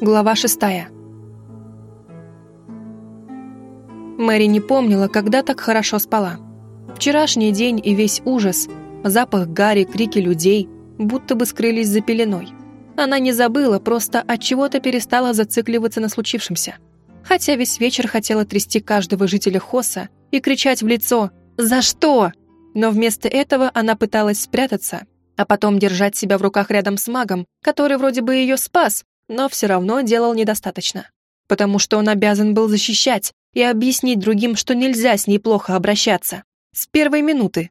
Глава шестая. Мэри не помнила, когда так хорошо спала. Вчерашний день и весь ужас, запах гари, крики людей, будто бы скрылись за пеленой. Она не забыла, просто от чего-то перестала зацикливаться на случившемся. Хотя весь вечер хотела трясти каждого жителя Хоса и кричать в лицо «За что?», но вместо этого она пыталась спрятаться, а потом держать себя в руках рядом с магом, который вроде бы ее спас, но все равно делал недостаточно. Потому что он обязан был защищать и объяснить другим, что нельзя с ней плохо обращаться. С первой минуты.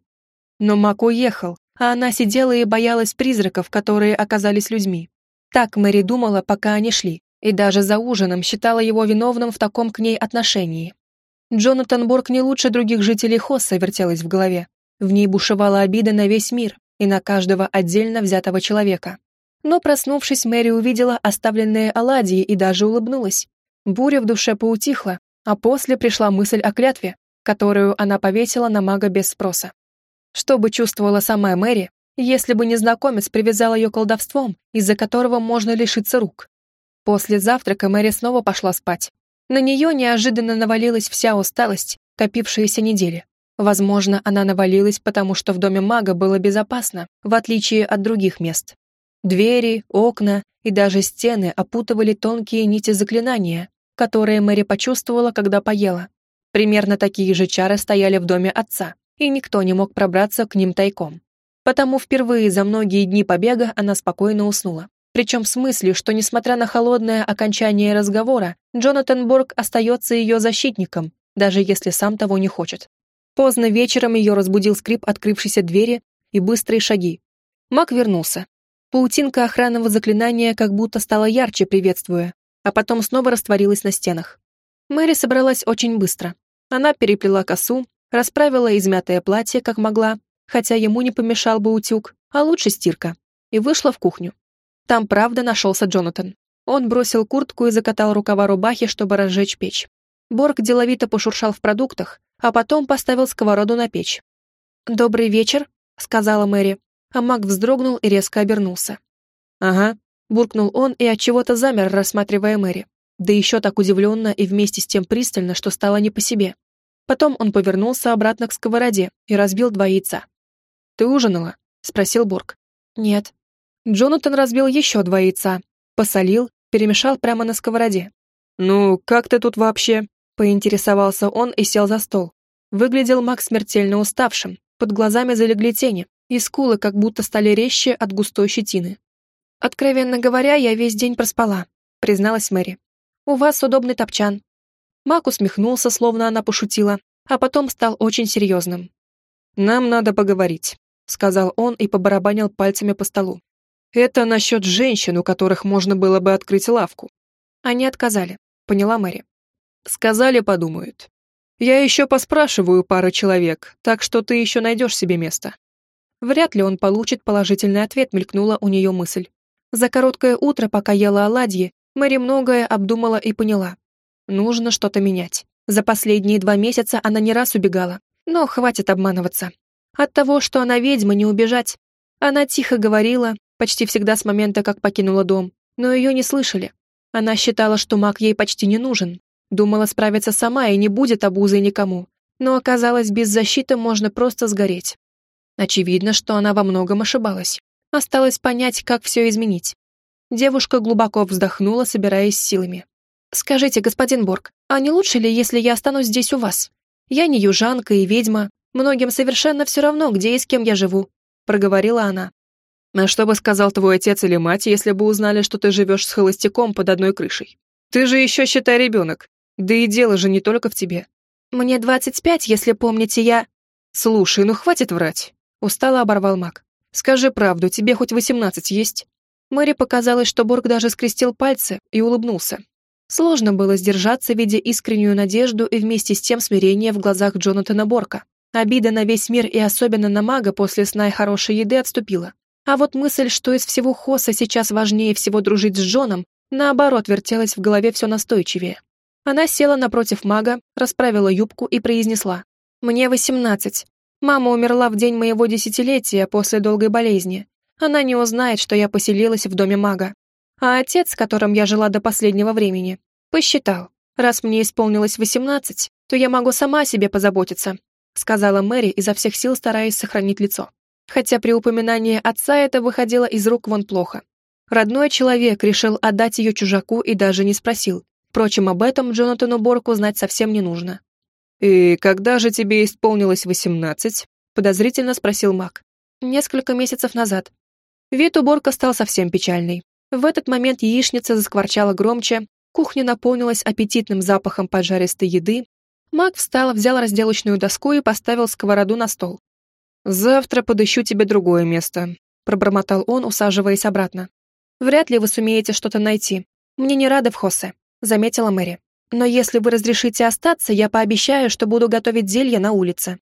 Но маг уехал, а она сидела и боялась призраков, которые оказались людьми. Так Мэри думала, пока они шли, и даже за ужином считала его виновным в таком к ней отношении. Джонатан Борг не лучше других жителей Хосса вертелась в голове. В ней бушевала обида на весь мир и на каждого отдельно взятого человека. Но, проснувшись, Мэри увидела оставленные оладьи и даже улыбнулась. Буря в душе поутихла, а после пришла мысль о клятве, которую она повесила на мага без спроса. Что бы чувствовала сама Мэри, если бы незнакомец привязал ее колдовством, из-за которого можно лишиться рук? После завтрака Мэри снова пошла спать. На нее неожиданно навалилась вся усталость, копившаяся недели. Возможно, она навалилась, потому что в доме мага было безопасно, в отличие от других мест. Двери, окна и даже стены опутывали тонкие нити заклинания, которые Мэри почувствовала, когда поела. Примерно такие же чары стояли в доме отца, и никто не мог пробраться к ним тайком. Потому впервые за многие дни побега она спокойно уснула. Причем с мыслью, что, несмотря на холодное окончание разговора, Джонатан Борг остается ее защитником, даже если сам того не хочет. Поздно вечером ее разбудил скрип открывшейся двери и быстрые шаги. Мак вернулся, Паутинка охранного заклинания как будто стала ярче, приветствуя, а потом снова растворилась на стенах. Мэри собралась очень быстро. Она переплела косу, расправила измятое платье, как могла, хотя ему не помешал бы утюг, а лучше стирка, и вышла в кухню. Там, правда, нашелся Джонатан. Он бросил куртку и закатал рукава рубахи, чтобы разжечь печь. Борг деловито пошуршал в продуктах, а потом поставил сковороду на печь. «Добрый вечер», — сказала Мэри а маг вздрогнул и резко обернулся. «Ага», — буркнул он и от чего то замер, рассматривая Мэри. Да еще так удивленно и вместе с тем пристально, что стало не по себе. Потом он повернулся обратно к сковороде и разбил два яйца. «Ты ужинала?» — спросил Борг. «Нет». Джонатан разбил еще два яйца, посолил, перемешал прямо на сковороде. «Ну, как ты тут вообще?» — поинтересовался он и сел за стол. Выглядел Мак смертельно уставшим, под глазами залегли тени, и скулы как будто стали резче от густой щетины. «Откровенно говоря, я весь день проспала», — призналась Мэри. «У вас удобный топчан». Мак усмехнулся, словно она пошутила, а потом стал очень серьезным. «Нам надо поговорить», — сказал он и побарабанил пальцами по столу. «Это насчет женщин, у которых можно было бы открыть лавку». Они отказали, поняла Мэри. «Сказали, подумают. Я еще поспрашиваю пару человек, так что ты еще найдешь себе место». Вряд ли он получит положительный ответ, мелькнула у нее мысль. За короткое утро, пока ела оладьи, Мэри многое обдумала и поняла. Нужно что-то менять. За последние два месяца она не раз убегала. Но хватит обманываться. От того, что она ведьма, не убежать. Она тихо говорила, почти всегда с момента, как покинула дом, но ее не слышали. Она считала, что маг ей почти не нужен. Думала справиться сама и не будет обузой никому. Но оказалось, без защиты можно просто сгореть. Очевидно, что она во многом ошибалась. Осталось понять, как все изменить. Девушка глубоко вздохнула, собираясь силами. «Скажите, господин Борг, а не лучше ли, если я останусь здесь у вас? Я не южанка и ведьма. Многим совершенно все равно, где и с кем я живу», — проговорила она. «А что бы сказал твой отец или мать, если бы узнали, что ты живешь с холостяком под одной крышей? Ты же еще, считай, ребенок. Да и дело же не только в тебе». «Мне двадцать пять, если помните, я...» «Слушай, ну хватит врать. Устало оборвал маг. «Скажи правду, тебе хоть восемнадцать есть?» Мэри показалось, что Борг даже скрестил пальцы и улыбнулся. Сложно было сдержаться, видя искреннюю надежду и вместе с тем смирение в глазах Джонатана Борка. Обида на весь мир и особенно на мага после сна и хорошей еды отступила. А вот мысль, что из всего Хоса сейчас важнее всего дружить с Джоном, наоборот вертелась в голове все настойчивее. Она села напротив мага, расправила юбку и произнесла. «Мне восемнадцать. Мама умерла в день моего десятилетия после долгой болезни. Она не узнает, что я поселилась в доме мага. А отец, с которым я жила до последнего времени, посчитал, раз мне исполнилось восемнадцать, то я могу сама о себе позаботиться, сказала Мэри, изо всех сил стараясь сохранить лицо. Хотя при упоминании отца это выходило из рук вон плохо. Родной человек решил отдать ее чужаку и даже не спросил. Впрочем, об этом Джонатану Борку знать совсем не нужно. «И когда же тебе исполнилось восемнадцать?» — подозрительно спросил Мак. «Несколько месяцев назад». Вид у Борка стал совсем печальный. В этот момент яичница заскворчала громче, кухня наполнилась аппетитным запахом поджаристой еды. Мак встал, взял разделочную доску и поставил сковороду на стол. «Завтра подыщу тебе другое место», — пробормотал он, усаживаясь обратно. «Вряд ли вы сумеете что-то найти. Мне не рады в Хосе», — заметила Мэри. «Но если вы разрешите остаться, я пообещаю, что буду готовить зелье на улице».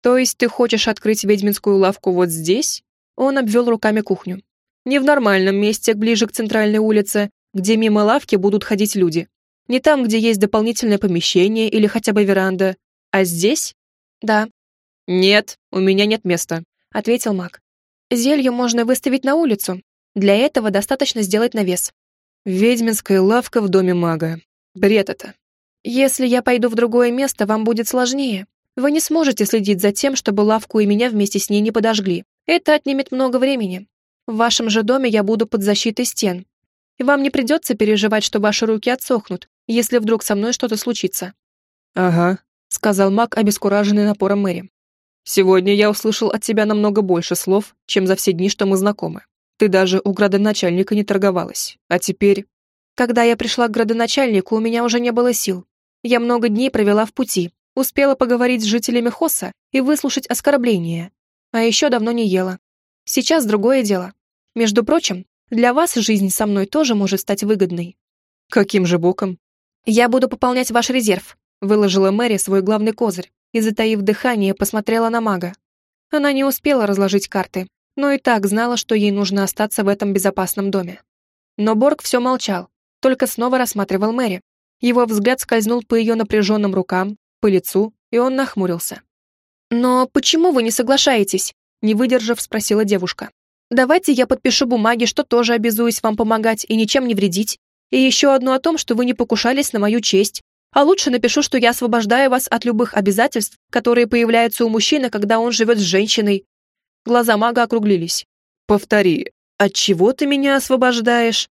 «То есть ты хочешь открыть ведьминскую лавку вот здесь?» Он обвел руками кухню. «Не в нормальном месте, ближе к центральной улице, где мимо лавки будут ходить люди. Не там, где есть дополнительное помещение или хотя бы веранда, а здесь?» «Да», «Нет, у меня нет места», — ответил маг. «Зелье можно выставить на улицу. Для этого достаточно сделать навес». «Ведьминская лавка в доме мага. Бред это». «Если я пойду в другое место, вам будет сложнее. Вы не сможете следить за тем, чтобы лавку и меня вместе с ней не подожгли. Это отнимет много времени. В вашем же доме я буду под защитой стен. И вам не придется переживать, что ваши руки отсохнут, если вдруг со мной что-то случится». «Ага», — сказал маг, обескураженный напором Мэри. Сегодня я услышал от тебя намного больше слов, чем за все дни, что мы знакомы. Ты даже у градоначальника не торговалась. А теперь...» «Когда я пришла к градоначальнику, у меня уже не было сил. Я много дней провела в пути, успела поговорить с жителями Хосса и выслушать оскорбления. А еще давно не ела. Сейчас другое дело. Между прочим, для вас жизнь со мной тоже может стать выгодной». «Каким же боком?» «Я буду пополнять ваш резерв», — выложила Мэри свой главный козырь и, затаив дыхание, посмотрела на мага. Она не успела разложить карты, но и так знала, что ей нужно остаться в этом безопасном доме. Но Борг все молчал, только снова рассматривал Мэри. Его взгляд скользнул по ее напряженным рукам, по лицу, и он нахмурился. «Но почему вы не соглашаетесь?» не выдержав, спросила девушка. «Давайте я подпишу бумаги, что тоже обязуюсь вам помогать и ничем не вредить, и еще одну о том, что вы не покушались на мою честь, а лучше напишу, что я освобождаю вас от любых обязательств, которые появляются у мужчины, когда он живет с женщиной». Глаза мага округлились. «Повтори, от чего ты меня освобождаешь?»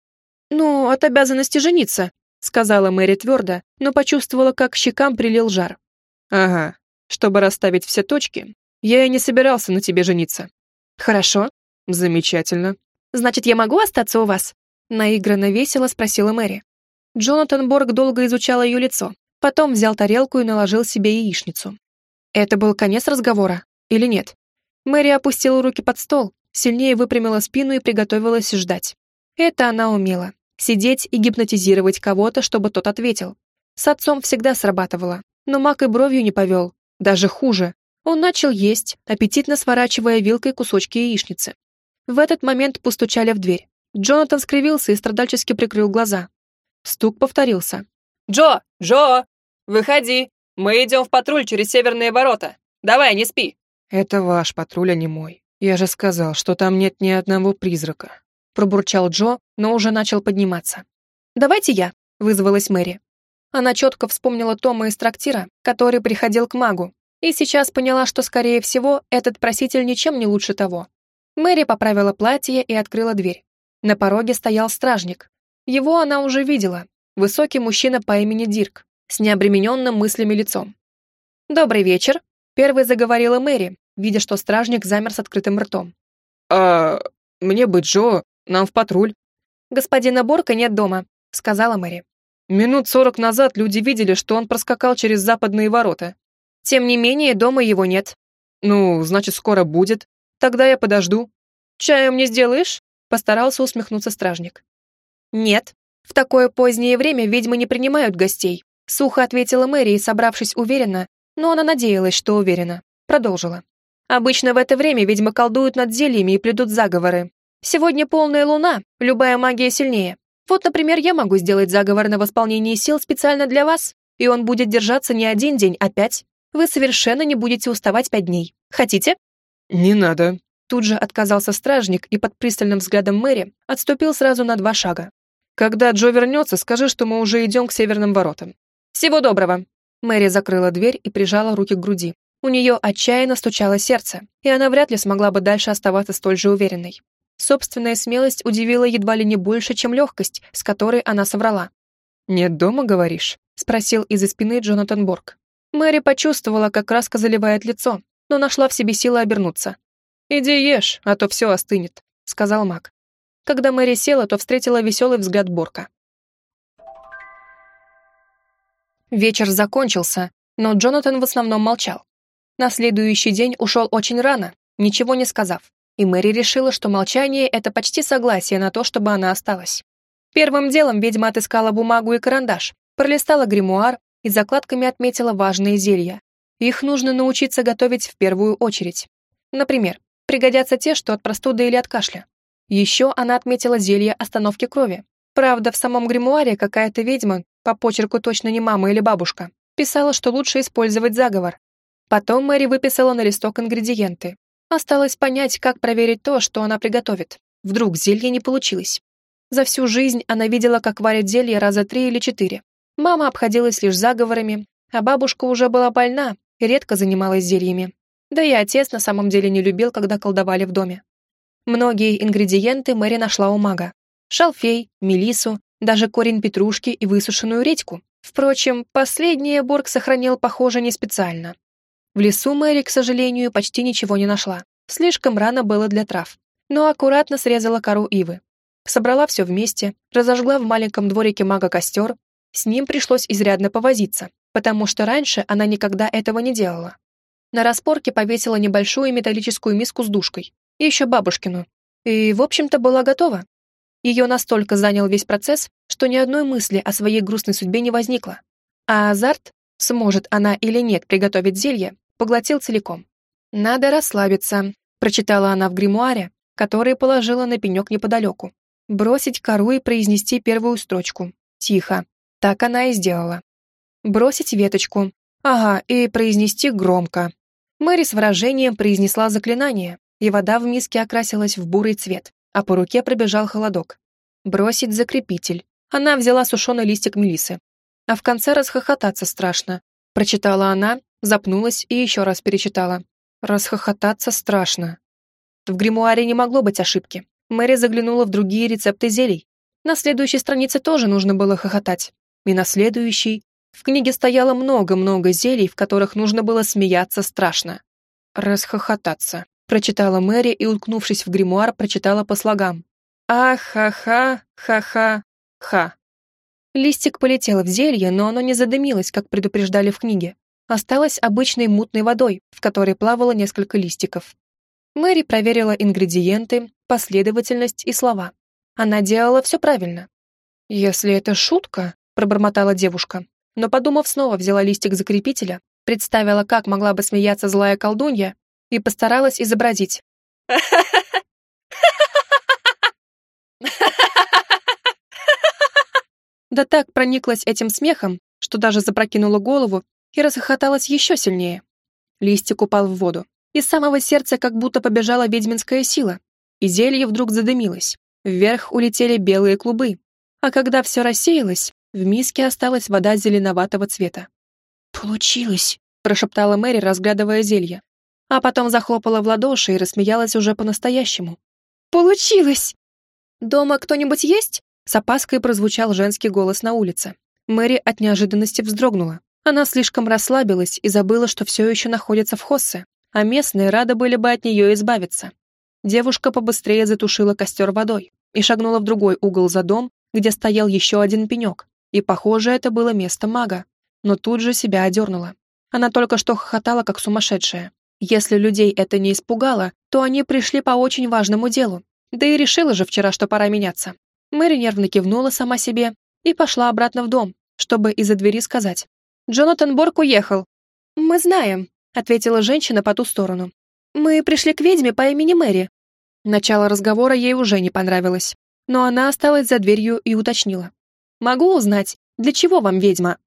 «Ну, от обязанности жениться», — сказала Мэри твердо, но почувствовала, как к щекам прилил жар. «Ага, чтобы расставить все точки, я и не собирался на тебе жениться». «Хорошо». «Замечательно». «Значит, я могу остаться у вас?» Наигранно весело спросила Мэри. Джонатан Борг долго изучал ее лицо, потом взял тарелку и наложил себе яичницу. Это был конец разговора или нет? Мэри опустила руки под стол, сильнее выпрямила спину и приготовилась ждать. Это она умела. Сидеть и гипнотизировать кого-то, чтобы тот ответил. С отцом всегда срабатывало, но Мак и бровью не повел. Даже хуже. Он начал есть, аппетитно сворачивая вилкой кусочки яичницы. В этот момент постучали в дверь. Джонатан скривился и страдальчески прикрыл глаза. Стук повторился. «Джо! Джо! Выходи! Мы идем в патруль через северные ворота! Давай, не спи!» «Это ваш патруль, а не мой. Я же сказал, что там нет ни одного призрака», пробурчал Джо, но уже начал подниматься. «Давайте я», — вызвалась Мэри. Она четко вспомнила Тома из трактира, который приходил к магу, и сейчас поняла, что, скорее всего, этот проситель ничем не лучше того. Мэри поправила платье и открыла дверь. На пороге стоял стражник, его она уже видела. Высокий мужчина по имени Дирк, с необремененным мыслями лицом. «Добрый вечер», — первой заговорила Мэри, видя, что стражник замер с открытым ртом. «А мне бы Джо, нам в патруль». «Господина Борка нет дома», — сказала Мэри. «Минут сорок назад люди видели, что он проскакал через западные ворота. Тем не менее, дома его нет». «Ну, значит, скоро будет. Тогда я подожду». «Чаю мне сделаешь?» — постарался усмехнуться стражник. «Нет, в такое позднее время ведьмы не принимают гостей», сухо ответила Мэри, собравшись уверенно, но она надеялась, что уверена. Продолжила. «Обычно в это время ведьмы колдуют над зельями и плетут заговоры. Сегодня полная луна, любая магия сильнее. Вот, например, я могу сделать заговор на восполнение сил специально для вас, и он будет держаться не один день, а пять. Вы совершенно не будете уставать пять дней. Хотите?» «Не надо», Тут же отказался стражник и под пристальным взглядом Мэри отступил сразу на два шага. Когда Джо вернется, скажи, что мы уже идем к северным воротам. Всего доброго. Мэри закрыла дверь и прижала руки к груди. У нее отчаянно стучало сердце, и она вряд ли смогла бы дальше оставаться столь же уверенной. Собственная смелость удивила едва ли не больше, чем легкость, с которой она соврала. «Нет дома, говоришь?» — спросил из-за спины Джонатан Борг. Мэри почувствовала, как краска заливает лицо, но нашла в себе силы обернуться. «Иди ешь, а то все остынет», — сказал маг. Когда Мэри села, то встретила веселый взгляд Борка. Вечер закончился, но Джонатан в основном молчал. На следующий день ушел очень рано, ничего не сказав, и Мэри решила, что молчание — это почти согласие на то, чтобы она осталась. Первым делом ведьма отыскала бумагу и карандаш, пролистала гримуар и закладками отметила важные зелья. Их нужно научиться готовить в первую очередь. Например, пригодятся те, что от простуды или от кашля. Еще она отметила зелье остановки крови. Правда, в самом гримуаре какая-то ведьма, по почерку точно не мама или бабушка, писала, что лучше использовать заговор. Потом Мэри выписала на листок ингредиенты. Осталось понять, как проверить то, что она приготовит. Вдруг зелье не получилось. За всю жизнь она видела, как варят зелье раза три или четыре. Мама обходилась лишь заговорами, а бабушка уже была больна и редко занималась зельями. Да и отец на самом деле не любил, когда колдовали в доме. Многие ингредиенты Мэри нашла у мага. Шалфей, мелису, даже корень петрушки и высушенную редьку. Впрочем, последнее Борг сохранил, похоже, не специально. В лесу Мэри, к сожалению, почти ничего не нашла. Слишком рано было для трав. Но аккуратно срезала кору ивы. Собрала все вместе, разожгла в маленьком дворике мага костер. С ним пришлось изрядно повозиться, потому что раньше она никогда этого не делала. На распорке повесила небольшую металлическую миску с душкой, и еще бабушкину. И, в общем-то, была готова. Ее настолько занял весь процесс, что ни одной мысли о своей грустной судьбе не возникло. А азарт, сможет она или нет приготовить зелье, поглотил целиком. «Надо расслабиться», — прочитала она в гримуаре, который положила на пенек неподалеку. Бросить кору и произнести первую строчку. Тихо. Так она и сделала. Бросить веточку. Ага, и произнести громко. Мэри с выражением произнесла заклинание, и вода в миске окрасилась в бурый цвет, а по руке пробежал холодок. Бросить закрепитель. Она взяла сушеный листик мелисы. А в конце расхохотаться страшно. Прочитала она, запнулась и еще раз перечитала. Расхохотаться страшно. В гримуаре не могло быть ошибки. Мэри заглянула в другие рецепты зелий. На следующей странице тоже нужно было хохотать. И на следующей. В книге стояло много-много зелий, в которых нужно было смеяться страшно. Расхохотаться прочитала Мэри и, уткнувшись в гримуар, прочитала по слогам. «А-ха-ха-ха-ха-ха». Листик полетел в зелье, но оно не задымилось, как предупреждали в книге. Осталось обычной мутной водой, в которой плавало несколько листиков. Мэри проверила ингредиенты, последовательность и слова. Она делала все правильно. «Если это шутка», — пробормотала девушка, но, подумав, снова взяла листик закрепителя, представила, как могла бы смеяться злая колдунья, и постаралась изобразить. Да так прониклась этим смехом, что даже запрокинула голову и расхохоталась еще сильнее. Листик упал в воду. Из самого сердца как будто побежала ведьминская сила, и зелье вдруг задымилось. Вверх улетели белые клубы. А когда все рассеялось, в миске осталась вода зеленоватого цвета. «Получилось!» – прошептала Мэри, разглядывая зелье а потом захлопала в ладоши и рассмеялась уже по-настоящему. «Получилось!» «Дома кто-нибудь есть?» С опаской прозвучал женский голос на улице. Мэри от неожиданности вздрогнула. Она слишком расслабилась и забыла, что все еще находится в Хоссе, а местные рады были бы от нее избавиться. Девушка побыстрее затушила костер водой и шагнула в другой угол за дом, где стоял еще один пенек, и, похоже, это было место мага, но тут же себя одернула. Она только что хохотала, как сумасшедшая. Если людей это не испугало, то они пришли по очень важному делу. Да и решила же вчера, что пора меняться. Мэри нервно кивнула сама себе и пошла обратно в дом, чтобы из-за двери сказать. «Джонатан Борг уехал». «Мы знаем», — ответила женщина по ту сторону. «Мы пришли к ведьме по имени Мэри». Начало разговора ей уже не понравилось, но она осталась за дверью и уточнила. «Могу узнать, для чего вам ведьма?»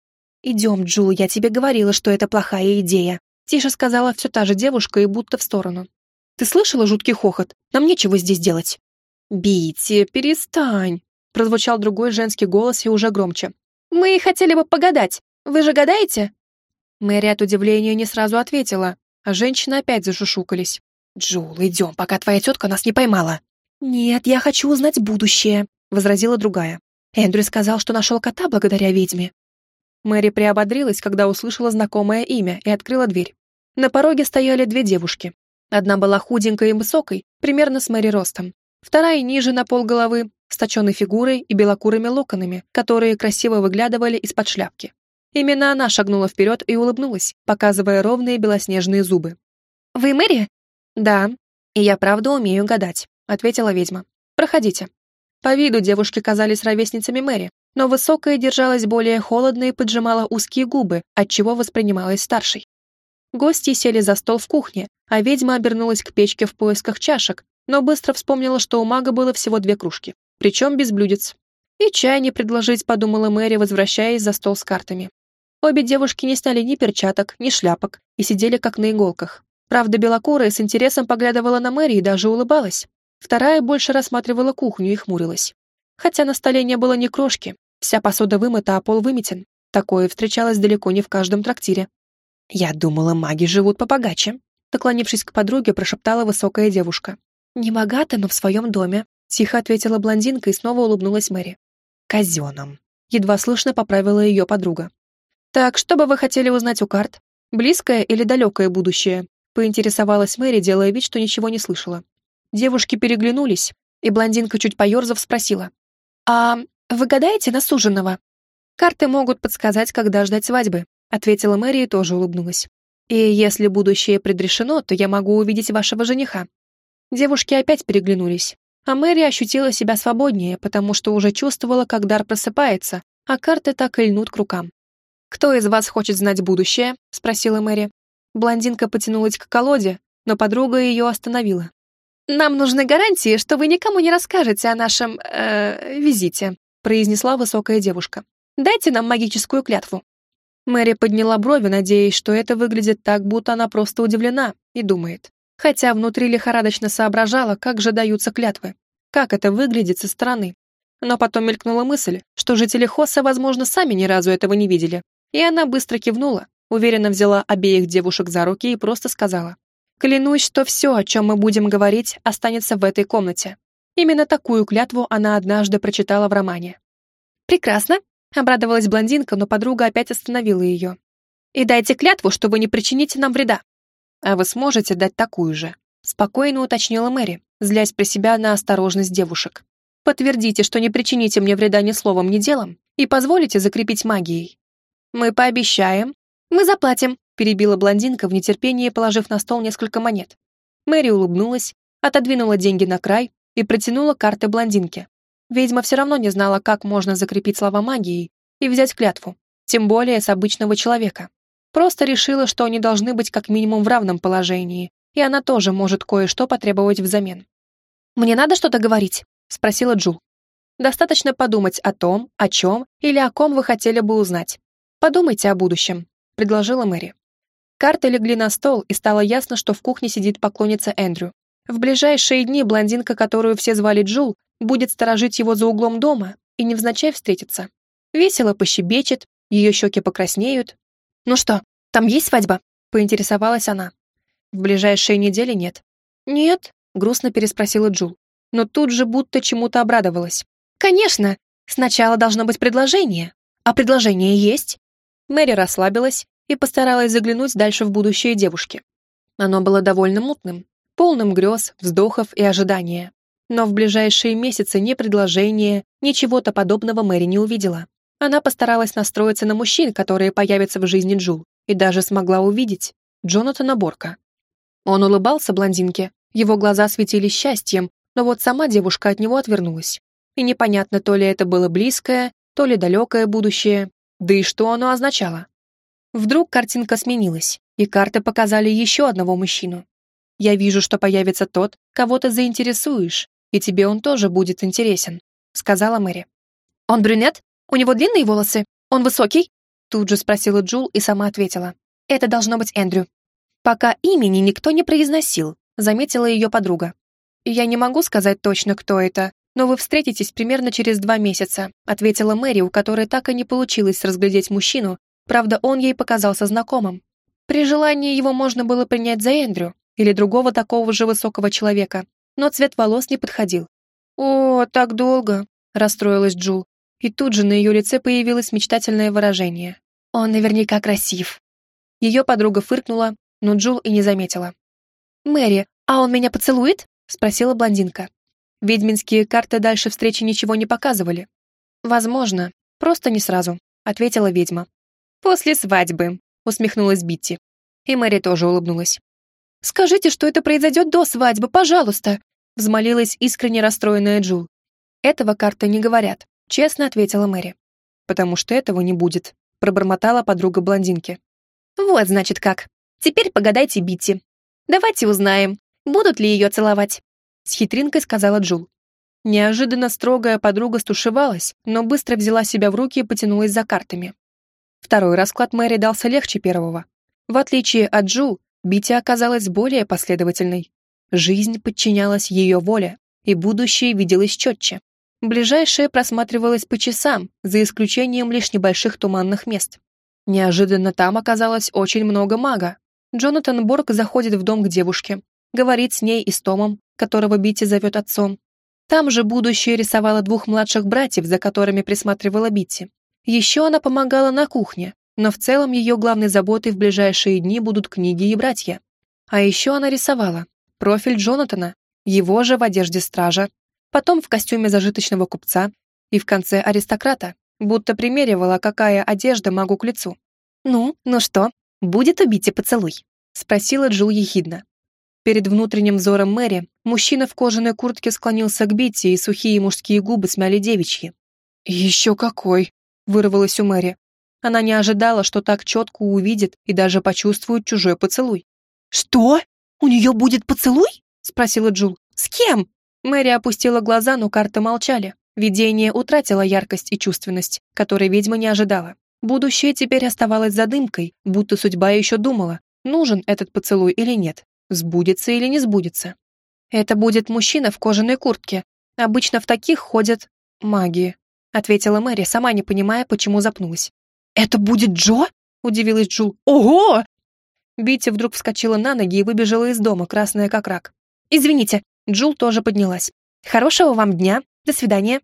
«Идем, Джул, я тебе говорила, что это плохая идея», Тише сказала все та же девушка и будто в сторону. «Ты слышала жуткий хохот? Нам нечего здесь делать». «Бити, перестань!» прозвучал другой женский голос и уже громче. «Мы хотели бы погадать. Вы же гадаете?» Мэри от удивления не сразу ответила, а женщины опять зашушукались. «Джул, идем, пока твоя тетка нас не поймала». «Нет, я хочу узнать будущее», — возразила другая. «Эндрю сказал, что нашел кота благодаря ведьме». Мэри приободрилась, когда услышала знакомое имя и открыла дверь. На пороге стояли две девушки. Одна была худенькой и высокой, примерно с Мэри ростом. Вторая ниже на пол головы, с точенной фигурой и белокурыми локонами, которые красиво выглядывали из-под шляпки. Именно она шагнула вперед и улыбнулась, показывая ровные белоснежные зубы. «Вы Мэри?» «Да, и я правда умею гадать», — ответила ведьма. «Проходите». По виду девушки казались ровесницами Мэри, но высокая держалась более холодно и поджимала узкие губы, отчего воспринималась старшей. Гости сели за стол в кухне, а ведьма обернулась к печке в поисках чашек, но быстро вспомнила, что у мага было всего две кружки, причем без блюдец. И чай не предложить, подумала Мэри, возвращаясь за стол с картами. Обе девушки не сняли ни перчаток, ни шляпок и сидели как на иголках. Правда, белокурая с интересом поглядывала на Мэри и даже улыбалась. Вторая больше рассматривала кухню и хмурилась. Хотя на столе не было ни крошки, вся посуда вымыта, а пол выметен. Такое встречалось далеко не в каждом трактире. «Я думала, маги живут побогаче», наклонившись к подруге, прошептала высокая девушка. «Не богато, но в своем доме», тихо ответила блондинка и снова улыбнулась Мэри. «Казеном», едва слышно поправила ее подруга. «Так, что бы вы хотели узнать у карт? Близкое или далекое будущее?» поинтересовалась Мэри, делая вид, что ничего не слышала. Девушки переглянулись, и блондинка, чуть поерзав, спросила. «А вы гадаете на суженого?» «Карты могут подсказать, когда ждать свадьбы», ответила Мэри и тоже улыбнулась. «И если будущее предрешено, то я могу увидеть вашего жениха». Девушки опять переглянулись, а Мэри ощутила себя свободнее, потому что уже чувствовала, как дар просыпается, а карты так и льнут к рукам. «Кто из вас хочет знать будущее?» — спросила Мэри. Блондинка потянулась к колоде, но подруга ее остановила. «Нам нужны гарантии, что вы никому не расскажете о нашем... Э, визите», произнесла высокая девушка. «Дайте нам магическую клятву». Мэри подняла брови, надеясь, что это выглядит так, будто она просто удивлена и думает. Хотя внутри лихорадочно соображала, как же даются клятвы. Как это выглядит со стороны. Но потом мелькнула мысль, что жители Хосса, возможно, сами ни разу этого не видели, и она быстро кивнула, уверенно взяла обеих девушек за руки и просто сказала. «Клянусь, что все, о чем мы будем говорить, останется в этой комнате». Именно такую клятву она однажды прочитала в романе. «Прекрасно», — обрадовалась блондинка, но подруга опять остановила ее. «И дайте клятву, что вы не причините нам вреда». «А вы сможете дать такую же?» — спокойно уточнила Мэри, злясь про себя на осторожность девушек. «Подтвердите, что не причините мне вреда ни словом, ни делом, и позволите закрепить магией. «Мы пообещаем». «Мы заплатим», — перебила блондинка в нетерпении, положив на стол несколько монет. Мэри улыбнулась, отодвинула деньги на край и протянула карты блондинке. Ведьма все равно не знала, как можно закрепить слова магией и взять клятву, тем более с обычного человека. Просто решила, что они должны быть как минимум в равном положении, и она тоже может кое-что потребовать взамен. «Мне надо что-то говорить?» — спросила Джул. «Достаточно подумать о том, о чем или о ком вы хотели бы узнать. «Подумайте о будущем», — предложила Мэри. Карты легли на стол, и стало ясно, что в кухне сидит поклонница Эндрю. В ближайшие дни блондинка, которую все звали Джул, будет сторожить его за углом дома и невзначай встретиться. Весело пощебечет, ее щеки покраснеют. «Ну что, там есть свадьба?» — поинтересовалась она. «В ближайшие недели нет». «Нет?» — грустно переспросила Джул. Но тут же будто чему-то обрадовалась. «Конечно! Сначала должно быть предложение. А предложение есть?» Мэри расслабилась и постаралась заглянуть дальше в будущее девушки. Оно было довольно мутным, полным грез, вздохов и ожидания. Но в ближайшие месяцы ни предложения, ни чего-то подобного Мэри не увидела. Она постаралась настроиться на мужчин, которые появятся в жизни Джул, и даже смогла увидеть Джонатана Борка. Он улыбался блондинке, его глаза светились счастьем, но вот сама девушка от него отвернулась. И непонятно, то ли это было близкое, то ли далекое будущее, да и что оно означало? Вдруг картинка сменилась, и карты показали еще одного мужчину. Я вижу, что появится тот, кого ты заинтересуешь, и тебе он тоже будет интересен», — сказала Мэри. «Он брюнет? У него длинные волосы? Он высокий?» Тут же спросила Джул и сама ответила. «Это должно быть Эндрю». «Пока имени никто не произносил», — заметила ее подруга. «Я не могу сказать точно, кто это, но вы встретитесь примерно через два месяца», ответила Мэри, у которой так и не получилось разглядеть мужчину, правда, он ей показался знакомым. При желании его можно было принять за Эндрю или другого такого же высокого человека, но цвет волос не подходил. «О, так долго!» — расстроилась Джул, и тут же на ее лице появилось мечтательное выражение. «Он наверняка красив». Ее подруга фыркнула, но Джул и не заметила. «Мэри, а он меня поцелует?» — спросила блондинка. Ведьминские карты дальше встречи ничего не показывали. «Возможно, просто не сразу», — ответила ведьма. «После свадьбы», — усмехнулась Битти. И Мэри тоже улыбнулась. «Скажите, что это произойдет до свадьбы, пожалуйста», — взмолилась искренне расстроенная Джул. «Этого карты не говорят», — честно ответила Мэри. «Потому что этого не будет», — пробормотала подруга блондинки. «Вот, значит, как. Теперь погадайте Битти. Давайте узнаем, будут ли ее целовать» с хитринкой сказала Джул. Неожиданно строгая подруга стушевалась, но быстро взяла себя в руки и потянулась за картами. Второй расклад Мэри дался легче первого. В отличие от Джул, Бити оказалась более последовательной. Жизнь подчинялась ее воле, и будущее виделось четче. Ближайшее просматривалось по часам, за исключением лишь небольших туманных мест. Неожиданно там оказалось очень много мага. Джонатан Борг заходит в дом к девушке, говорит с ней и с Томом, которого Бити зовет отцом. Там же будущее рисовала двух младших братьев, за которыми присматривала Бити. Еще она помогала на кухне, но в целом ее главной заботой в ближайшие дни будут книги и братья. А еще она рисовала профиль Джонатана, его же в одежде стража, потом в костюме зажиточного купца и в конце аристократа, будто примеривала, какая одежда могу к лицу. «Ну, ну что, будет убить и поцелуй?» — спросила Джул ехидно. Перед внутренним взором Мэри мужчина в кожаной куртке склонился к Битти, и сухие мужские губы смяли девичьи. «Еще какой!» — вырвалось у Мэри. Она не ожидала, что так четко увидит и даже почувствует чужой поцелуй. «Что? У нее будет поцелуй?» — спросила Джул. «С кем?» Мэри опустила глаза, но карты молчали. Видение утратило яркость и чувственность, которой ведьма не ожидала. Будущее теперь оставалось задымкой, будто судьба еще думала, нужен этот поцелуй или нет сбудется или не сбудется. Это будет мужчина в кожаной куртке. Обычно в таких ходят маги, ответила Мэри, сама не понимая, почему запнулась. Это будет Джо? удивилась Джул. Ого! Бити вдруг вскочила на ноги и выбежала из дома, красная как рак. «Извините», Джул тоже поднялась. «Хорошего вам дня. До свидания».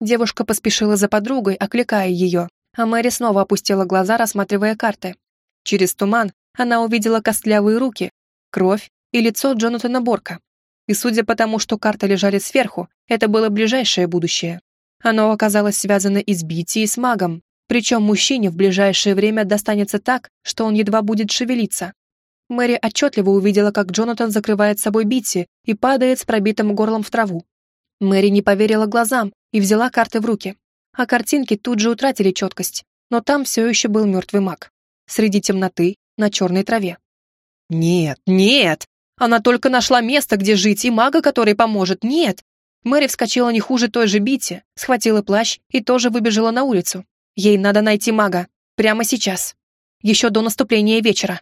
Девушка поспешила за подругой, окликая ее, а Мэри снова опустила глаза, рассматривая карты. Через туман она увидела костлявые руки, кровь и лицо Джонатана Борка. И судя по тому, что карты лежали сверху, это было ближайшее будущее. Оно оказалось связано и с Бити, и с магом, причем мужчине в ближайшее время достанется так, что он едва будет шевелиться. Мэри отчетливо увидела, как Джонатан закрывает собой Битти и падает с пробитым горлом в траву. Мэри не поверила глазам и взяла карты в руки. А картинки тут же утратили четкость, но там все еще был мертвый маг. Среди темноты, на черной траве. Нет, нет! Она только нашла место, где жить, и мага, который поможет. Нет! Мэри вскочила не хуже той же Бити, схватила плащ и тоже выбежала на улицу. Ей надо найти мага. Прямо сейчас. Еще до наступления вечера.